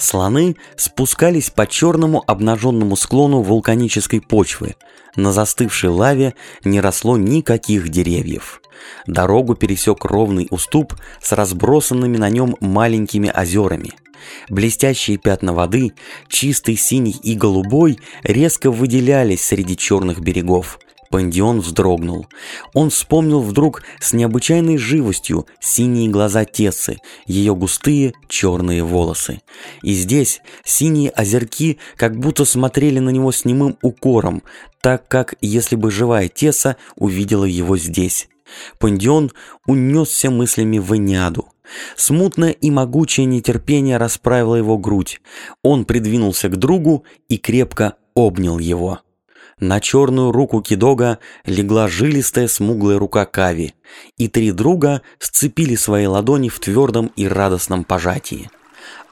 Слоны спускались по черному обнаженному склону вулканической почвы. На застывшей лаве не росло никаких деревьев. Дорогу пересек ровный уступ с разбросанными на нем маленькими озерами. Блестящие пятна воды, чистый синий и голубой, резко выделялись среди черных берегов. Пандион вздрогнул. Он вспомнил вдруг с необычайной живостью синие глаза Тессы, ее густые черные волосы. И здесь синие озерки как будто смотрели на него с немым укором, так как если бы живая Тесса увидела его здесь. Пандион унесся мыслями в Эниаду. Смутное и могучее нетерпение расправило его грудь. Он придвинулся к другу и крепко обнял его. На черную руку Кидога легла жилистая смуглая рука Кави, и три друга сцепили свои ладони в твердом и радостном пожатии.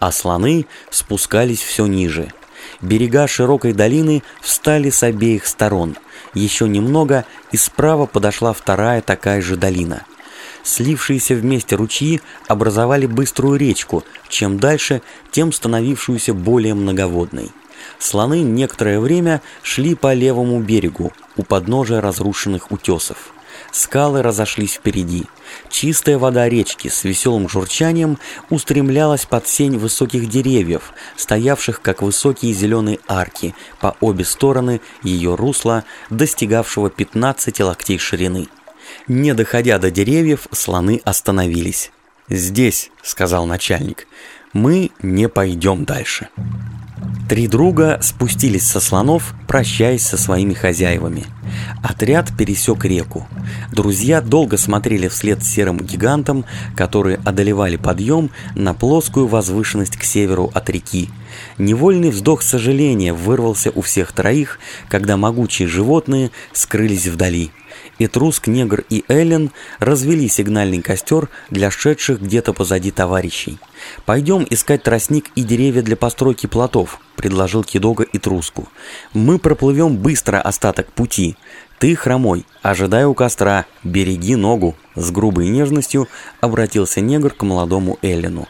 А слоны спускались все ниже. Берега широкой долины встали с обеих сторон. Еще немного, и справа подошла вторая такая же долина. Слившиеся вместе ручьи образовали быструю речку, чем дальше, тем становившуюся более многоводной. Слоны некоторое время шли по левому берегу, у подножия разрушенных утесов. Скалы разошлись впереди. Чистая вода речки с веселым журчанием устремлялась под сень высоких деревьев, стоявших как высокие зеленые арки по обе стороны ее русла, достигавшего 15 локтей ширины. Не доходя до деревьев, слоны остановились. «Здесь», — сказал начальник, — «мы не пойдем дальше». Три друга спустились со слонов, прощаясь со своими хозяевами. Отряд пересек реку. Друзья долго смотрели вслед серым гигантам, которые одолевали подъем на плоскую возвышенность к северу от реки. Невольный вздох сожаления вырвался у всех троих, когда могучие животные скрылись вдали. Этруск, Негр и Эллен развели сигнальный костер для шедших где-то позади товарищей. «Пойдем искать тростник и деревья для постройки плотов», — предложил Кидога и Труску. «Мы проплывем быстро остаток пути. Ты, хромой, ожидай у костра, береги ногу», — с грубой нежностью обратился негр к молодому Эллену.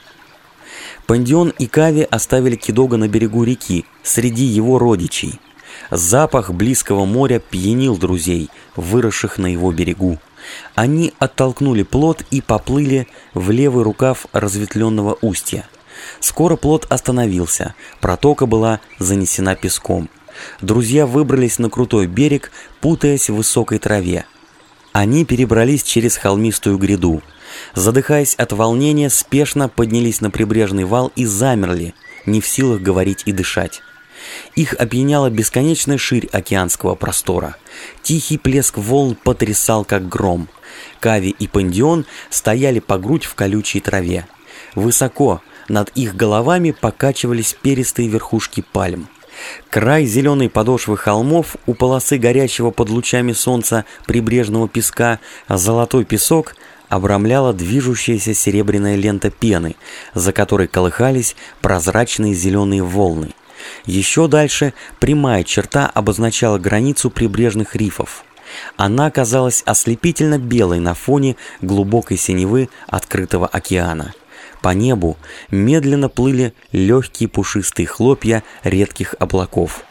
Пандион и Кави оставили Кидога на берегу реки, среди его родичей. Запах близкого моря пьянил друзей, выросших на его берегу. Они оттолкнули плот и поплыли в левый рукав разветвленного устья. Скоро плот остановился, протока была занесена песком. Друзья выбрались на крутой берег, путаясь в высокой траве. Они перебрались через холмистую гряду. Задыхаясь от волнения, спешно поднялись на прибрежный вал и замерли, не в силах говорить и дышать. Их опьяняла бесконечная ширь океанского простора. Тихий плеск волн потрясал, как гром. Кави и Пандион стояли по грудь в колючей траве. Высоко над их головами покачивались перистые верхушки пальм. Край зеленой подошвы холмов у полосы горящего под лучами солнца прибрежного песка, а золотой песок обрамляла движущаяся серебряная лента пены, за которой колыхались прозрачные зеленые волны. Еще дальше прямая черта обозначала границу прибрежных рифов. Она казалась ослепительно белой на фоне глубокой синевы открытого океана. По небу медленно плыли легкие пушистые хлопья редких облаков.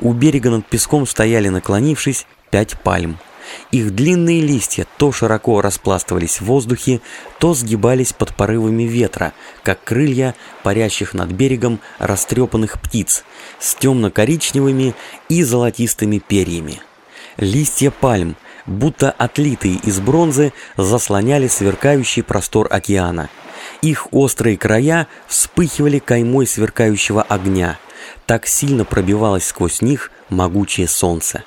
У берега над песком стояли, наклонившись, пять пальм – их длинные листья то широко распластывались в воздухе, то сгибались под порывами ветра, как крылья парящих над берегом растрепанных птиц с темно-коричневыми и золотистыми перьями. Листья пальм, будто отлитые из бронзы, заслоняли сверкающий простор океана. Их острые края вспыхивали каймой сверкающего огня. Так сильно пробивалось сквозь них могучее солнце.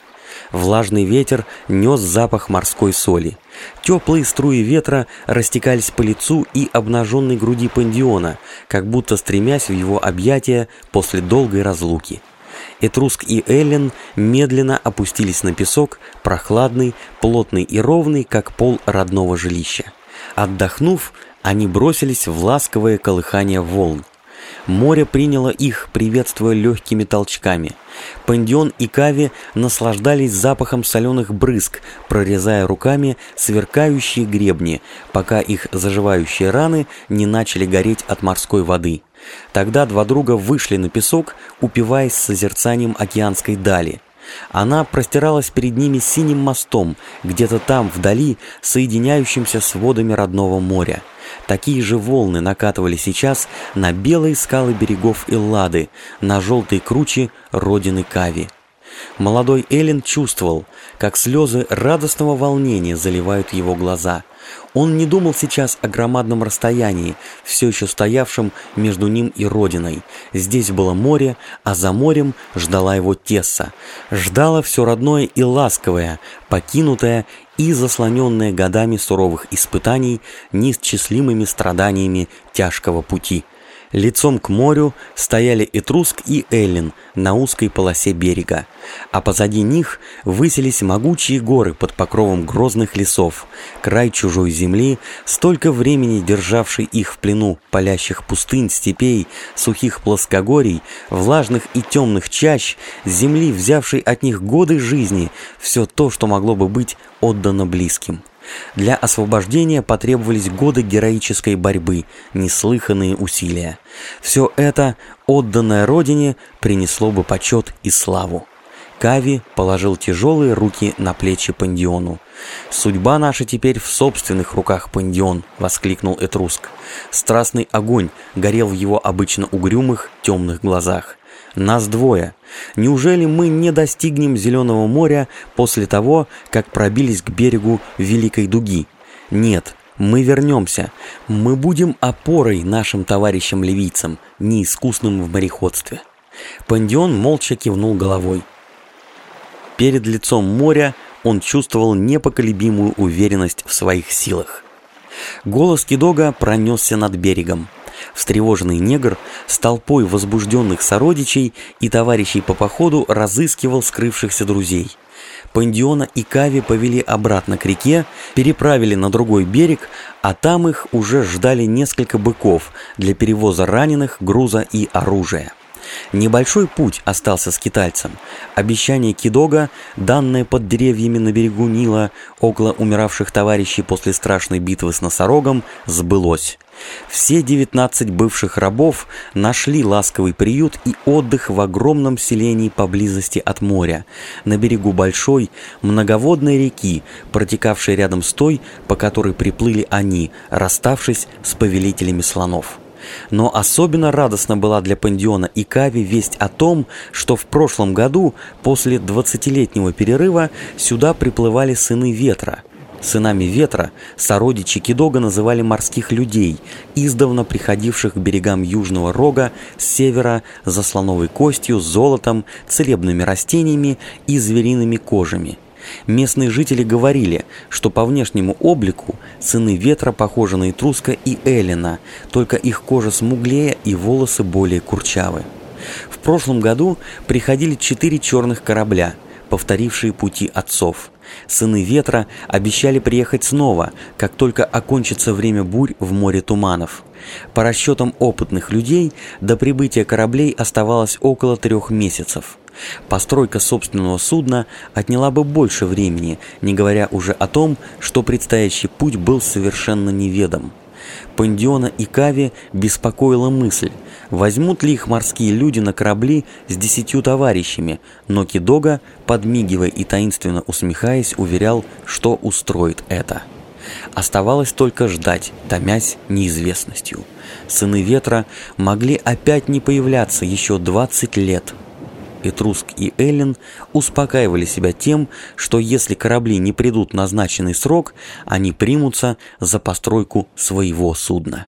Влажный ветер нес запах морской соли. Теплые струи ветра растекались по лицу и обнаженной груди пандиона, как будто стремясь в его объятия после долгой разлуки. Этруск и Эллен медленно опустились на песок, прохладный, плотный и ровный, как пол родного жилища. Отдохнув, они бросились в ласковое колыхание волн. Море приняло их, приветствуя легкими толчками. Пандион и Кави наслаждались запахом соленых брызг, прорезая руками сверкающие гребни, пока их заживающие раны не начали гореть от морской воды. Тогда два друга вышли на песок, упиваясь созерцанием океанской дали. Она простиралась перед ними синим мостом, где-то там, вдали, соединяющимся с водами родного моря. Такие же волны накатывали сейчас на белые скалы берегов Эллады, на желтые кручи родины Кави. Молодой Эллен чувствовал, как слезы радостного волнения заливают его глаза. Он не думал сейчас о громадном расстоянии, все еще стоявшем между ним и родиной. Здесь было море, а за морем ждала его Тесса. Ждала все родное и ласковое, покинутое и заслоненное годами суровых испытаний, неисчислимыми страданиями тяжкого пути. Лицом к морю стояли Этруск и Эллин на узкой полосе берега, а позади них высились могучие горы под покровом грозных лесов, край чужой земли, столько времени державший их в плену палящих пустынь, степей, сухих плоскогорий, влажных и темных чащ, земли, взявшей от них годы жизни, все то, что могло бы быть отдано близким. Для освобождения потребовались годы героической борьбы, неслыханные усилия. Все это, отданное родине, принесло бы почет и славу. Кави положил тяжелые руки на плечи Пандиону. «Судьба наша теперь в собственных руках, Пандион!» — воскликнул Этруск. Страстный огонь горел в его обычно угрюмых темных глазах. Нас двое. Неужели мы не достигнем Зеленого моря после того, как пробились к берегу Великой Дуги? Нет, мы вернемся. Мы будем опорой нашим товарищам-ливийцам, неискусным в мореходстве. Пандион молча кивнул головой. Перед лицом моря он чувствовал непоколебимую уверенность в своих силах. Голос Кидога пронесся над берегом. Встревоженный негр с толпой возбужденных сородичей и товарищей по походу разыскивал скрывшихся друзей. Пандиона и Кави повели обратно к реке, переправили на другой берег, а там их уже ждали несколько быков для перевоза раненых, груза и оружия. Небольшой путь остался с китайцем. Обещание Кидога, данное под деревьями на берегу Нила, около умиравших товарищей после страшной битвы с носорогом, сбылось. Все 19 бывших рабов нашли ласковый приют и отдых в огромном селении поблизости от моря, на берегу большой, многоводной реки, протекавшей рядом с той, по которой приплыли они, расставшись с повелителями слонов. Но особенно радостно была для Пандиона и Кави весть о том, что в прошлом году, после 20-летнего перерыва, сюда приплывали сыны ветра. Сынами ветра сородичи Кидога называли морских людей, издавна приходивших к берегам Южного Рога с севера за слоновой костью, золотом, целебными растениями и звериными кожами – Местные жители говорили, что по внешнему облику сыны ветра похожи на Этруска и Эллина, только их кожа смуглее и волосы более курчавы. В прошлом году приходили четыре черных корабля, повторившие пути отцов. Сыны ветра обещали приехать снова, как только окончится время бурь в море туманов. По расчетам опытных людей, до прибытия кораблей оставалось около трех месяцев – Постройка собственного судна отняла бы больше времени, не говоря уже о том, что предстоящий путь был совершенно неведом. Пандиона и Кави беспокоила мысль, возьмут ли их морские люди на корабли с десятью товарищами, но Кидога, подмигивая и таинственно усмехаясь, уверял, что устроит это. Оставалось только ждать, томясь неизвестностью. Сыны ветра могли опять не появляться еще 20 лет – Этруск и Эллен успокаивали себя тем, что если корабли не придут назначенный срок, они примутся за постройку своего судна.